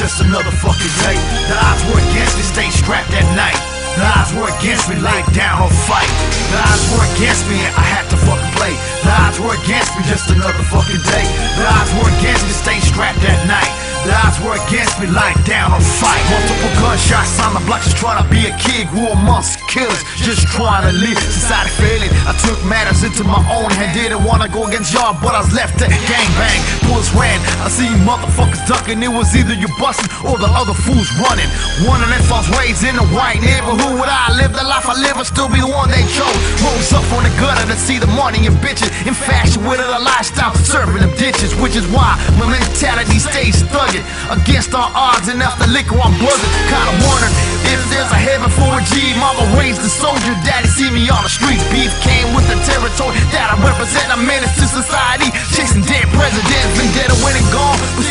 just another fucking day. The odds were against me, stay strapped at night. The odds were against me, lie down or fight. The odds were against me, I had to fucking play. The odds were against me, just another fucking day. The odds were against me, stay strapped at night. The odds were against me, lie down or fight. Multiple gunshots on the block, just trying to be a kid. Grew amongst killers, just trying to live. Society failing, I took matters into my own hand. Didn't wanna go against y'all, but I was left to gang bang. Bullets ran, I see motherfuckers ducking. It was either you busting or the other fools running. One of them false ways in a white neighborhood. Would I live the life I live or still be the one they chose? Rose up on the gutter to see the money and bitches. In fashion with a lifestyle, serving them ditches, which is why my mentality stays thugging. Against all odds and after liquor I'm buzzing Kinda wondering if there's a heaven for a G Mama raised a soldier, daddy see me on the streets Beef came with the territory that I represent a menace to society Chasing dead presidents,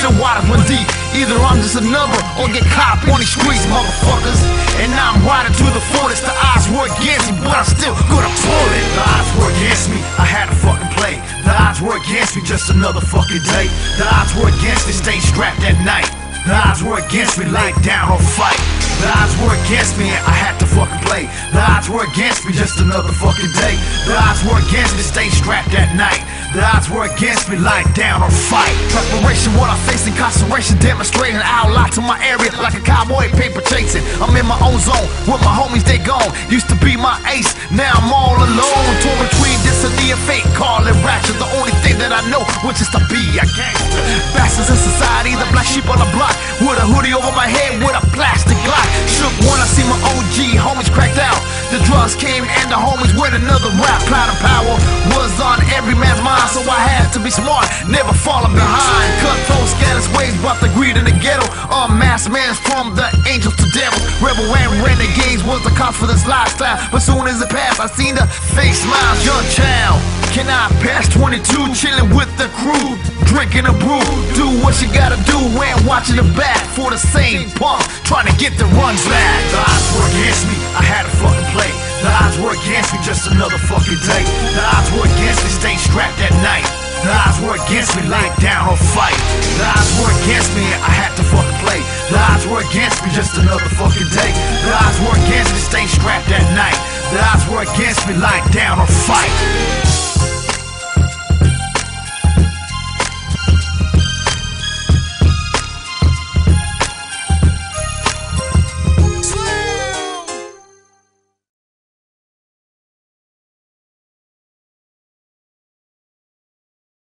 still waters run deep. Either I'm just a number or get caught on these streets, motherfuckers. And I'm riding to the fullest The odds were against me, but I'm still gonna pull it. The odds were against me, I had to fucking play. The odds were against me, just another fucking day. The odds were against me, stay strapped at night The odds were against me, lie down or fight the odds were against me, and I had to fucking play. The odds were against me, just another fucking day. The odds were against me, stay strapped at night. The odds were against me, lie down or fight. Preparation, what I face, incarceration, demonstrating outlaw to my area like a cowboy paper chasing. I'm in my own zone with my homies, they gone. Used to be my ace, now I'm all alone. Torn between this and the fate, call it ratchet. The that I know, which is to be a gangster. Bastards in society, the black sheep on the block. With a hoodie over my head, with a plastic glock. Shook when I see my OG homies cracked out. The drugs came and the homies with another rap. Cloud of power was on every man's mind, so I had to be smart, never falling behind. Cutthroat, scandalous ways brought the greed in the ghetto. Unmasked men from the angels to devils. Rebel and renegades was the cost for this lifestyle. But soon as it passed, I seen the face smiles, young child. Can I pass 22 chilling with the crew? Drinking a brew, do what you gotta do and watching the back for the same punk trying to get the runs back. The odds were against me, I had to fucking play. The odds were against me, just another fucking day. The odds were against me, stay strapped at night. The odds were against me, lie down or fight. The odds were against me, I had to fucking play. The odds were against me, just another fucking day. The odds were against me, stay strapped at night. The odds were against me, lie down or fight.